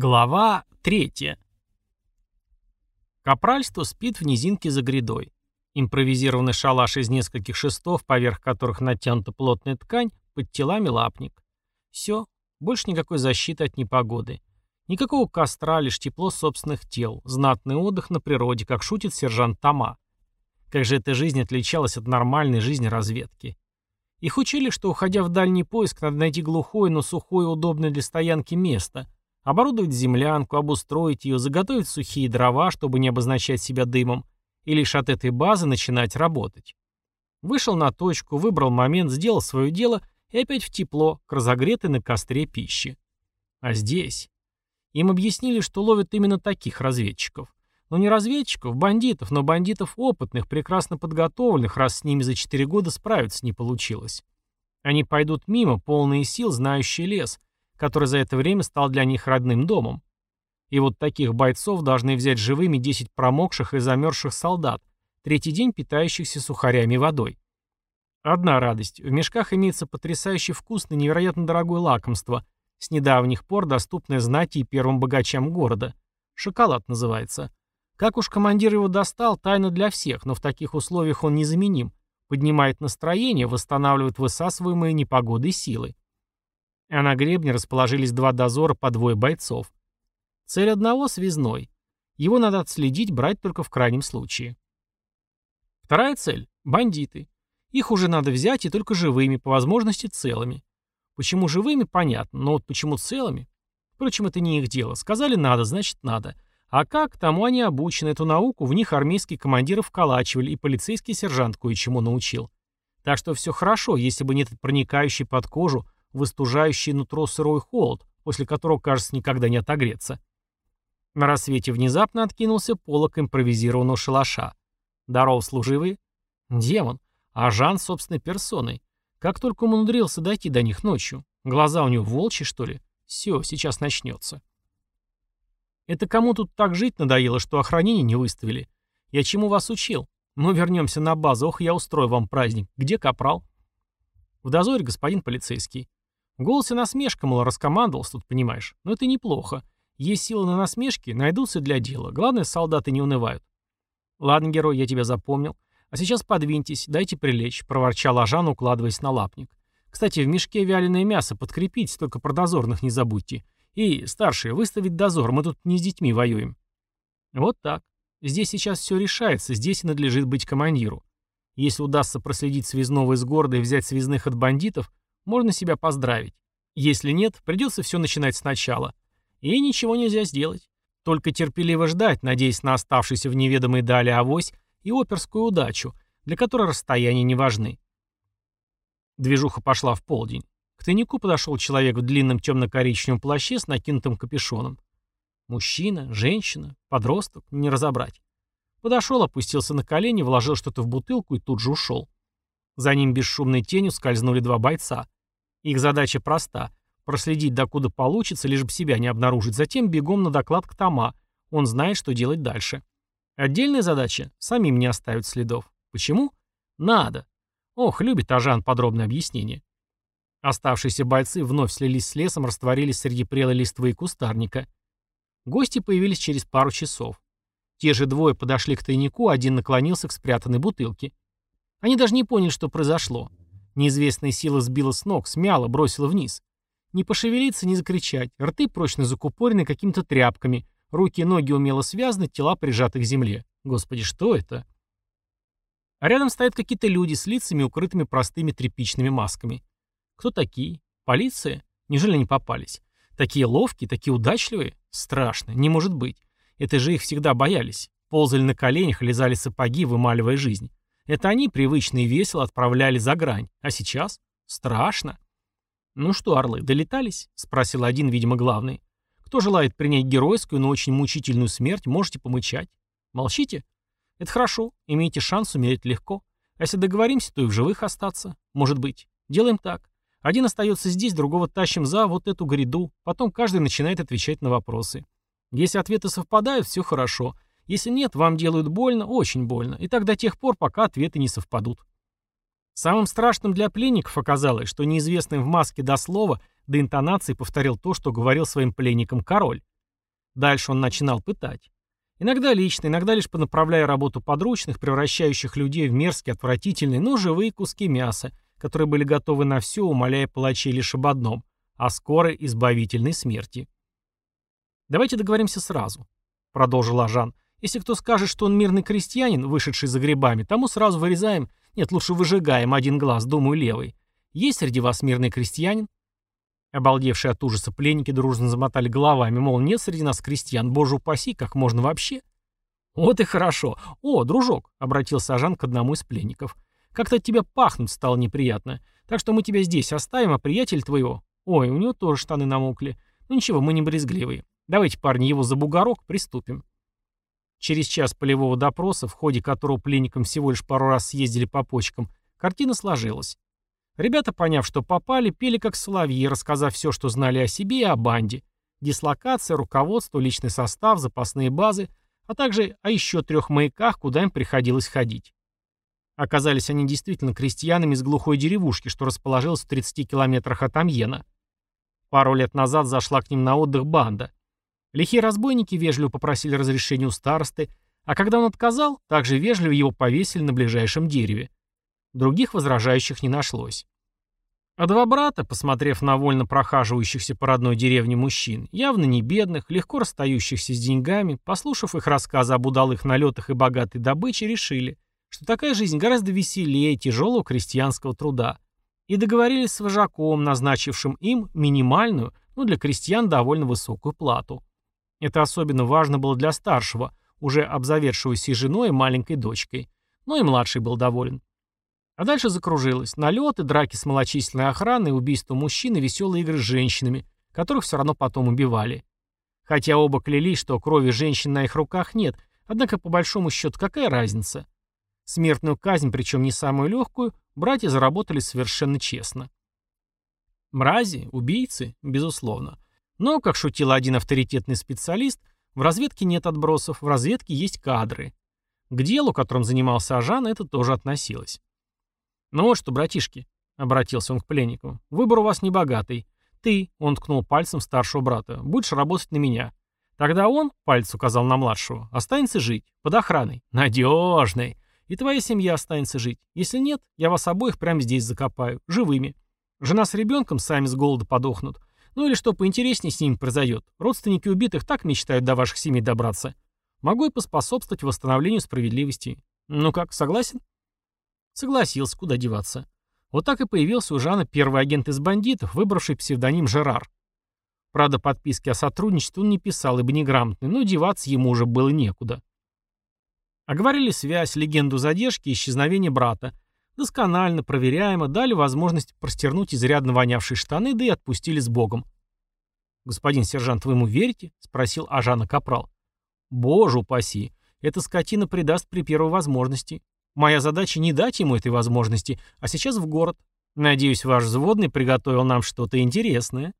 Глава третья. Капральство спит в низинке за грядой. Импровизированный шалаш из нескольких шестов, поверх которых натянута плотная ткань, под телами лапник. Все, больше никакой защиты от непогоды. Никакого костра, лишь тепло собственных тел, знатный отдых на природе, как шутит сержант Тома. Как же эта жизнь отличалась от нормальной жизни разведки. Их учили, что, уходя в дальний поиск, надо найти глухое, но сухое удобное для стоянки место – оборудовать землянку, обустроить ее, заготовить сухие дрова, чтобы не обозначать себя дымом, и лишь от этой базы начинать работать. Вышел на точку, выбрал момент, сделал свое дело и опять в тепло, к разогретой на костре пищи. А здесь? Им объяснили, что ловят именно таких разведчиков. Но не разведчиков, бандитов, но бандитов опытных, прекрасно подготовленных, раз с ними за 4 года справиться не получилось. Они пойдут мимо, полные сил, знающие лес, который за это время стал для них родным домом. И вот таких бойцов должны взять живыми 10 промокших и замерзших солдат, третий день питающихся сухарями и водой. Одна радость. В мешках имеется потрясающе вкусное, невероятно дорогое лакомство, с недавних пор доступное знати и первым богачам города. Шоколад называется. Как уж командир его достал, тайна для всех, но в таких условиях он незаменим. Поднимает настроение, восстанавливает высасываемые непогодой силы а на гребне расположились два дозора по двое бойцов. Цель одного — связной. Его надо отследить, брать только в крайнем случае. Вторая цель — бандиты. Их уже надо взять и только живыми, по возможности целыми. Почему живыми, понятно, но вот почему целыми? Впрочем, это не их дело. Сказали надо, значит надо. А как, тому они обучены, эту науку в них армейские командиры вколачивали, и полицейский сержант кое-чему научил. Так что все хорошо, если бы не этот проникающий под кожу, выстужающий нутро сырой холод, после которого, кажется, никогда не отогреться. На рассвете внезапно откинулся полок импровизированного шалаша. Даров служивый. Демон. А Жан собственной персоной. Как только он умудрился дойти до них ночью. Глаза у него волчьи, что ли? Все, сейчас начнется. Это кому тут так жить надоело, что охранение не выставили? Я чему вас учил? Ну, вернемся на базу. Ох, я устрою вам праздник. Где капрал? В дозоре, господин полицейский. В голосе насмешка, мол, раскомандовался тут, понимаешь. Но это неплохо. Есть силы на насмешки, найдутся для дела. Главное, солдаты не унывают. Ладно, герой, я тебя запомнил. А сейчас подвиньтесь, дайте прилечь, проворчал Ажан, укладываясь на лапник. Кстати, в мешке вяленое мясо подкрепить, только про дозорных не забудьте. И, старшие, выставить дозор, мы тут не с детьми воюем. Вот так. Здесь сейчас все решается, здесь и надлежит быть командиру. Если удастся проследить связного из города и взять связных от бандитов, можно себя поздравить. Если нет, придется все начинать сначала. И ничего нельзя сделать. Только терпеливо ждать, надеясь на оставшийся в неведомой дали авось и оперскую удачу, для которой расстояния не важны. Движуха пошла в полдень. К тайнику подошел человек в длинном темно-коричневом плаще с накинутым капюшоном. Мужчина, женщина, подросток, не разобрать. Подошел, опустился на колени, вложил что-то в бутылку и тут же ушел. За ним бесшумной тенью скользнули два бойца. Их задача проста – проследить, докуда получится, лишь бы себя не обнаружить, затем бегом на доклад к Тома. Он знает, что делать дальше. Отдельная задача – самим не оставить следов. Почему? Надо. Ох, любит Ажан подробное объяснение. Оставшиеся бойцы вновь слились с лесом, растворились среди прелой листвы и кустарника. Гости появились через пару часов. Те же двое подошли к тайнику, один наклонился к спрятанной бутылке. Они даже не поняли, что произошло. Неизвестная сила сбила с ног, смяла, бросила вниз. Не пошевелиться, не закричать. Рты прочно закупорены какими-то тряпками. Руки и ноги умело связаны, тела прижаты к земле. Господи, что это? А рядом стоят какие-то люди с лицами, укрытыми простыми тряпичными масками. Кто такие? Полиция? Неужели они попались? Такие ловкие, такие удачливые? Страшно, не может быть. Это же их всегда боялись. Ползали на коленях, лизали сапоги, вымаливая жизнь. Это они привычно и весело отправляли за грань. А сейчас? Страшно. «Ну что, орлы, долетались?» — спросил один, видимо, главный. «Кто желает принять геройскую, но очень мучительную смерть, можете помычать. Молчите? Это хорошо, имеете шанс умереть легко. А если договоримся, то и в живых остаться. Может быть. Делаем так. Один остается здесь, другого тащим за вот эту гряду, потом каждый начинает отвечать на вопросы. Если ответы совпадают, все хорошо. Если нет, вам делают больно, очень больно, и так до тех пор, пока ответы не совпадут. Самым страшным для пленников оказалось, что неизвестный в маске до слова, до интонации повторил то, что говорил своим пленникам король. Дальше он начинал пытать. Иногда лично, иногда лишь понаправляя работу подручных, превращающих людей в мерзкие, отвратительные, но живые куски мяса, которые были готовы на все, умоляя палачей лишь об одном – о скорой избавительной смерти. «Давайте договоримся сразу», – продолжил Ажан. «Если кто скажет, что он мирный крестьянин, вышедший за грибами, тому сразу вырезаем, нет, лучше выжигаем один глаз, думаю, левый. Есть среди вас мирный крестьянин?» Обалдевшие от ужаса пленники дружно замотали головами, мол, нет среди нас крестьян, боже упаси, как можно вообще? Вот и хорошо. О, дружок, обратился Ажан к одному из пленников. Как-то от тебя пахнуть стало неприятно. Так что мы тебя здесь оставим, а приятель твоего... Ой, у него тоже штаны намокли. Ну ничего, мы не брезгливые. Давайте, парни, его за бугорок, приступим. Через час полевого допроса, в ходе которого пленникам всего лишь пару раз съездили по почкам, картина сложилась. Ребята, поняв, что попали, пели как соловьи, рассказав все, что знали о себе и о банде. Дислокация, руководство, личный состав, запасные базы, а также о еще трех маяках, куда им приходилось ходить. Оказались они действительно крестьянами из глухой деревушки, что расположилась в 30 километрах от Амьена. Пару лет назад зашла к ним на отдых банда. Лихие разбойники вежливо попросили разрешения у старосты, а когда он отказал, также вежливо его повесили на ближайшем дереве. Других возражающих не нашлось. А два брата, посмотрев на вольно прохаживающихся по родной деревне мужчин, явно не бедных, легко расстающихся с деньгами, послушав их рассказы об удалых налетах и богатой добыче, решили, что такая жизнь гораздо веселее тяжелого крестьянского труда. И договорились с вожаком, назначившим им минимальную, но для крестьян довольно высокую плату. Это особенно важно было для старшего, уже обзаведшегося женой и маленькой дочкой. Но и младший был доволен. А дальше закружилось. Налеты, драки с малочисленной охраной, убийство мужчин и веселые игры с женщинами, которых все равно потом убивали. Хотя оба клялись, что крови женщин на их руках нет, однако по большому счету какая разница? Смертную казнь, причем не самую легкую, братья заработали совершенно честно. Мрази, убийцы, безусловно. Но, как шутил один авторитетный специалист, в разведке нет отбросов, в разведке есть кадры. К делу, которым занимался Ажан, это тоже относилось. «Ну вот что, братишки», — обратился он к пленнику, — «выбор у вас небогатый. Ты», — он ткнул пальцем старшего брата, — «будешь работать на меня. Тогда он, — палец указал на младшего, — останется жить, под охраной, надежной. И твоя семья останется жить. Если нет, я вас обоих прямо здесь закопаю, живыми. Жена с ребенком сами с голода подохнут. Ну или что поинтереснее с ними произойдет. Родственники убитых так мечтают до ваших семей добраться. Могу и поспособствовать восстановлению справедливости. Ну как, согласен?» Согласился, куда деваться. Вот так и появился у Жана первый агент из бандитов, выбравший псевдоним Жерар. Правда, подписки о сотрудничестве он не писал, ибо неграмотный, но деваться ему уже было некуда. Оговорили связь, легенду задержки и исчезновения брата. Досконально, проверяемо, дали возможность простернуть изрядно вонявшие штаны, да и отпустили с Богом. «Господин сержант, вы ему верите?» — спросил Ажана Капрал. «Боже упаси! Эта скотина предаст при первой возможности. Моя задача не дать ему этой возможности, а сейчас в город. Надеюсь, ваш взводный приготовил нам что-то интересное.